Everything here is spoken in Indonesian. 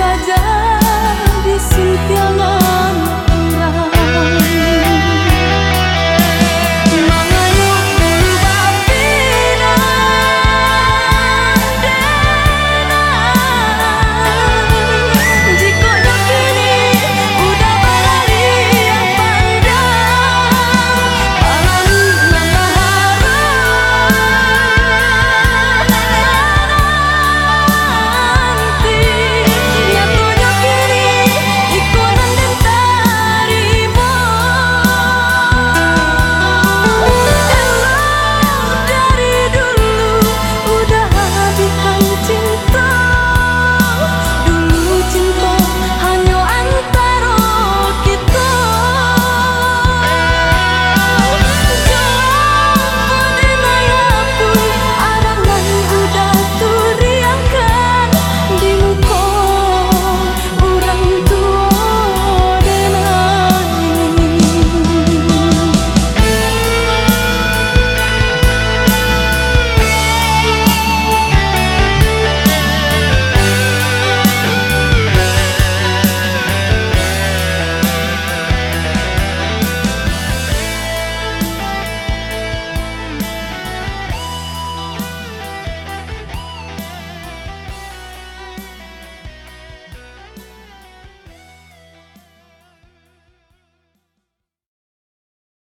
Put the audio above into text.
saja di setiap